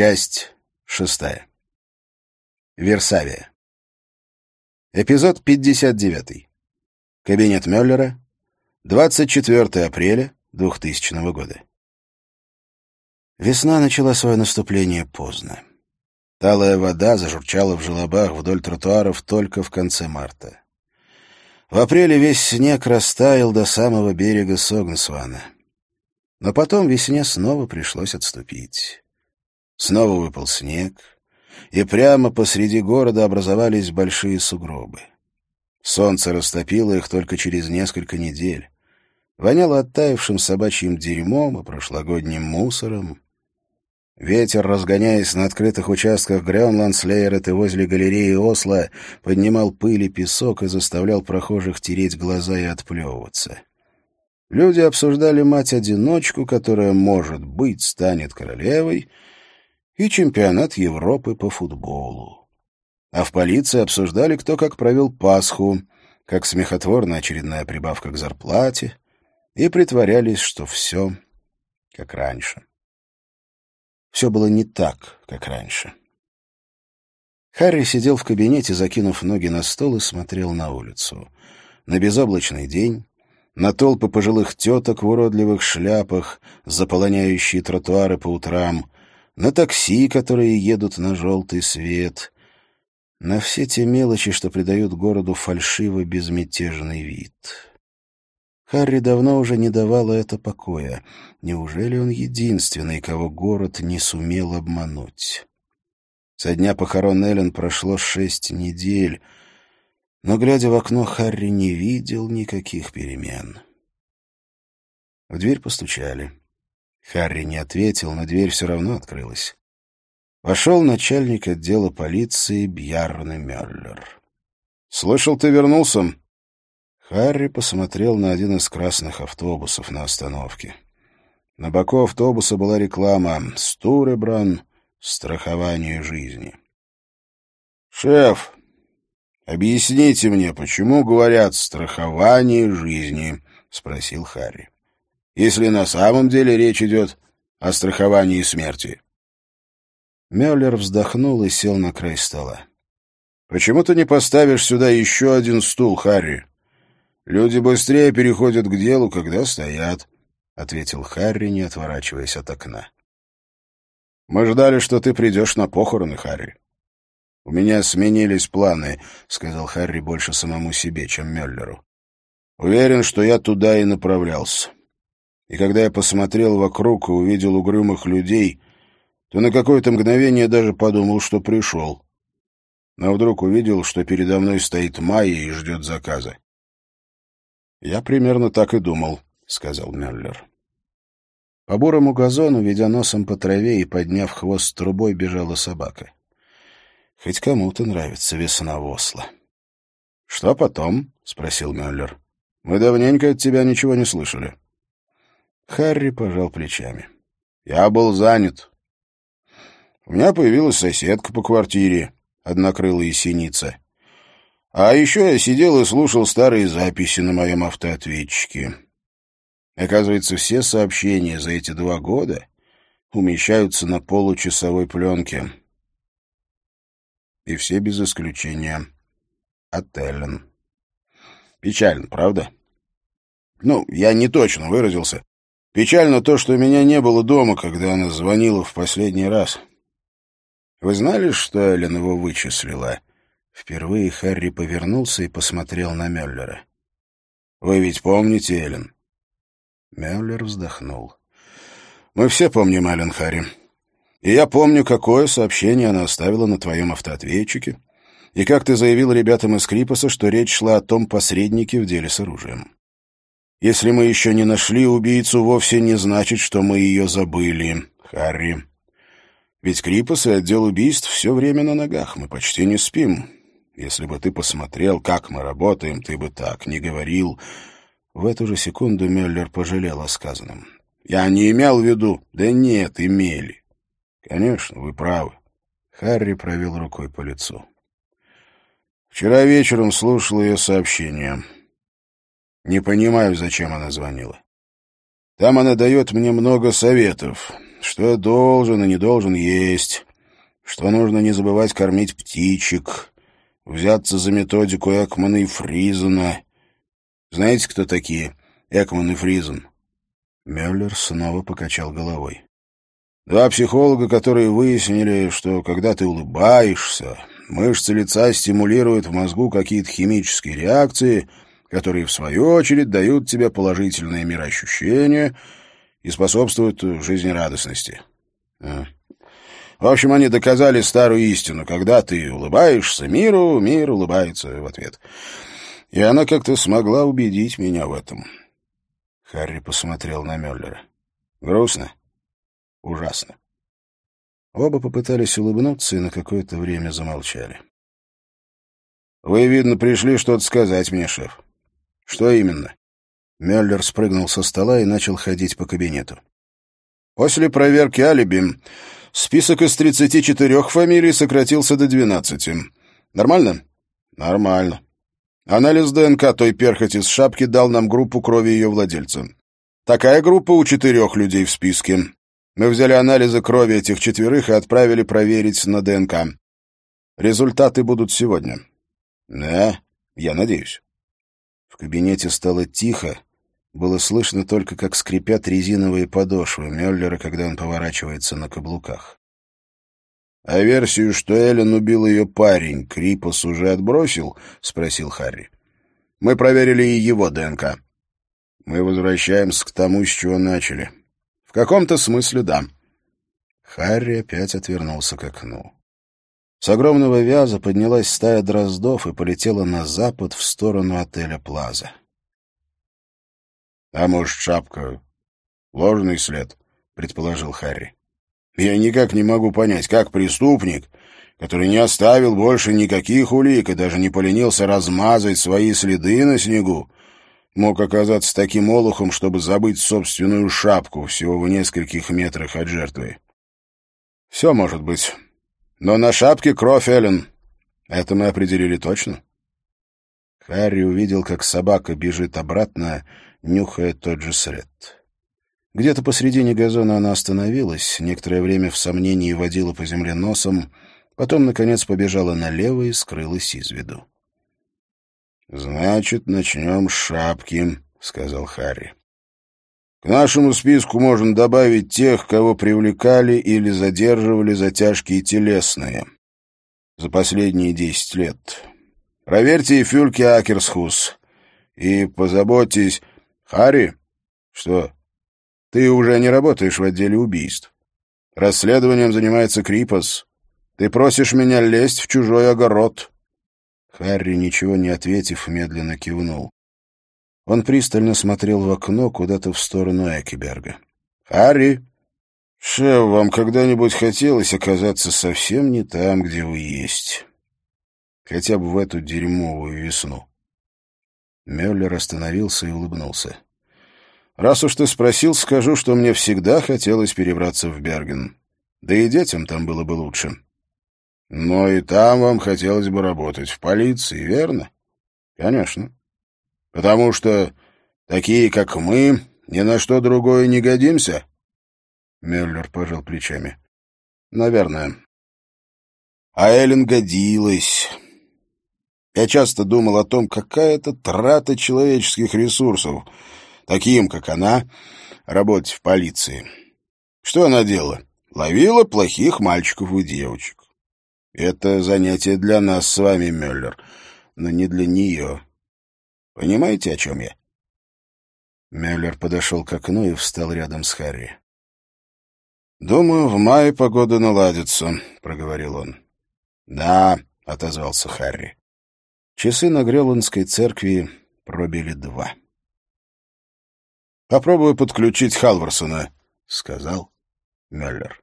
Часть шестая. Версавия. Эпизод 59. Кабинет Мюллера. 24 апреля 2000 года. Весна начала свое наступление поздно. Талая вода зажурчала в желобах вдоль тротуаров только в конце марта. В апреле весь снег растаял до самого берега Согнсвана. Но потом весне снова пришлось отступить. Снова выпал снег, и прямо посреди города образовались большие сугробы. Солнце растопило их только через несколько недель. Воняло оттаившим собачьим дерьмом и прошлогодним мусором. Ветер, разгоняясь на открытых участках Грёнландслейерет и возле галереи Осло, поднимал пыль и песок и заставлял прохожих тереть глаза и отплевываться. Люди обсуждали мать-одиночку, которая, может быть, станет королевой — и чемпионат Европы по футболу. А в полиции обсуждали, кто как провел Пасху, как смехотворная очередная прибавка к зарплате, и притворялись, что все как раньше. Все было не так, как раньше. Харри сидел в кабинете, закинув ноги на стол и смотрел на улицу. На безоблачный день, на толпы пожилых теток в уродливых шляпах, заполоняющие тротуары по утрам, на такси, которые едут на желтый свет, на все те мелочи, что придают городу фальшиво-безмятежный вид. Харри давно уже не давала это покоя. Неужели он единственный, кого город не сумел обмануть? Со дня похорон Эллен прошло шесть недель, но, глядя в окно, Харри не видел никаких перемен. В дверь постучали. Харри не ответил, но дверь все равно открылась. Вошел начальник отдела полиции Бьярны Мюллер. «Слышал, ты вернулся?» Харри посмотрел на один из красных автобусов на остановке. На боку автобуса была реклама «Стуребран. Страхование жизни». «Шеф, объясните мне, почему говорят «страхование жизни»?» — спросил Харри если на самом деле речь идет о страховании смерти. Мюллер вздохнул и сел на край стола. «Почему ты не поставишь сюда еще один стул, Харри? Люди быстрее переходят к делу, когда стоят», — ответил Харри, не отворачиваясь от окна. «Мы ждали, что ты придешь на похороны, Харри. «У меня сменились планы», — сказал Харри больше самому себе, чем Мюллеру. «Уверен, что я туда и направлялся и когда я посмотрел вокруг и увидел угрюмых людей, то на какое-то мгновение даже подумал, что пришел. Но вдруг увидел, что передо мной стоит Майя и ждет заказа. «Я примерно так и думал», — сказал Мюллер. По бурому газону, ведя носом по траве и подняв хвост трубой, бежала собака. Хоть кому-то нравится весна в Осло. «Что потом?» — спросил Мюллер. «Мы давненько от тебя ничего не слышали». Харри пожал плечами. «Я был занят. У меня появилась соседка по квартире, однокрылая синица. А еще я сидел и слушал старые записи на моем автоответчике. Оказывается, все сообщения за эти два года умещаются на получасовой пленке. И все без исключения от Эллен. Печально, правда? Ну, я не точно выразился. Печально то, что меня не было дома, когда она звонила в последний раз. Вы знали, что Эллен его вычислила? Впервые Харри повернулся и посмотрел на Мюллера. Вы ведь помните Эллен? Мюллер вздохнул. Мы все помним Эллен, Харри. И я помню, какое сообщение она оставила на твоем автоответчике, и как ты заявил ребятам из Крипоса, что речь шла о том посреднике в деле с оружием. Если мы еще не нашли убийцу, вовсе не значит, что мы ее забыли, Харри. Ведь Крипос и отдел убийств все время на ногах, мы почти не спим. Если бы ты посмотрел, как мы работаем, ты бы так не говорил. В эту же секунду Мюллер пожалел о сказанном. Я не имел в виду. Да нет, имели. Конечно, вы правы. Харри провел рукой по лицу. Вчера вечером слушал ее сообщение. Не понимаю, зачем она звонила. Там она дает мне много советов. что я должен и не должен есть, что нужно не забывать кормить птичек, взяться за методику Экмана и Фризена. Знаете, кто такие Экман и Фризен?» Мюллер снова покачал головой. Два психолога, которые выяснили, что когда ты улыбаешься, мышцы лица стимулируют в мозгу какие-то химические реакции, которые, в свою очередь, дают тебе положительные мироощущения и способствуют жизнерадостности. А. В общем, они доказали старую истину. Когда ты улыбаешься миру, мир улыбается в ответ. И она как-то смогла убедить меня в этом. Харри посмотрел на Мюллера. «Грустно?» Ужасно. Оба попытались улыбнуться и на какое-то время замолчали. «Вы, видно, пришли что-то сказать мне, шеф. Что именно?» Мюллер спрыгнул со стола и начал ходить по кабинету. «После проверки алиби список из 34 фамилий сократился до 12. Нормально?» «Нормально. Анализ ДНК той перхоти с шапки дал нам группу крови ее владельца. Такая группа у четырех людей в списке. Мы взяли анализы крови этих четверых и отправили проверить на ДНК. Результаты будут сегодня. Да, я надеюсь. Кабинете стало тихо. Было слышно только, как скрипят резиновые подошвы Мюллера, когда он поворачивается на каблуках. — А версию, что Эллен убил ее парень, Крипос уже отбросил? — спросил Харри. — Мы проверили и его ДНК. Мы возвращаемся к тому, с чего начали. В каком-то смысле да. Харри опять отвернулся к окну. С огромного вяза поднялась стая дроздов и полетела на запад в сторону отеля Плаза. — А может, шапка — ложный след? — предположил Харри. — Я никак не могу понять, как преступник, который не оставил больше никаких улик и даже не поленился размазать свои следы на снегу, мог оказаться таким олухом, чтобы забыть собственную шапку всего в нескольких метрах от жертвы. Все может быть. Но на шапке кровь Эллен. Это мы определили точно. Харри увидел, как собака бежит обратно, нюхая тот же след. Где-то посредине газона она остановилась, некоторое время в сомнении водила по земле носом, потом, наконец, побежала налево и скрылась из виду. «Значит, начнем с шапки», — сказал Харри. «К нашему списку можно добавить тех, кого привлекали или задерживали за тяжкие телесные за последние десять лет. Проверьте и Фюльке Акерсхус и позаботьтесь... Харри, что, ты уже не работаешь в отделе убийств. Расследованием занимается Крипос. Ты просишь меня лезть в чужой огород». Харри, ничего не ответив, медленно кивнул. Он пристально смотрел в окно куда-то в сторону Экиберга. «Харри, шеф, вам когда-нибудь хотелось оказаться совсем не там, где вы есть? Хотя бы в эту дерьмовую весну?» Мюллер остановился и улыбнулся. «Раз уж ты спросил, скажу, что мне всегда хотелось перебраться в Берген. Да и детям там было бы лучше». Но и там вам хотелось бы работать в полиции, верно? Конечно. Потому что такие, как мы, ни на что другое не годимся? Мюллер пожал плечами. Наверное. А Эллен годилась. Я часто думал о том, какая это трата человеческих ресурсов, таким, как она, работать в полиции. Что она делала? Ловила плохих мальчиков и девочек. Это занятие для нас с вами, Мюллер, но не для нее. Понимаете, о чем я?» Мюллер подошел к окну и встал рядом с Харри. «Думаю, в мае погода наладится», — проговорил он. «Да», — отозвался Харри. Часы на Греландской церкви пробили два. «Попробую подключить Халварсона», — сказал Мюллер.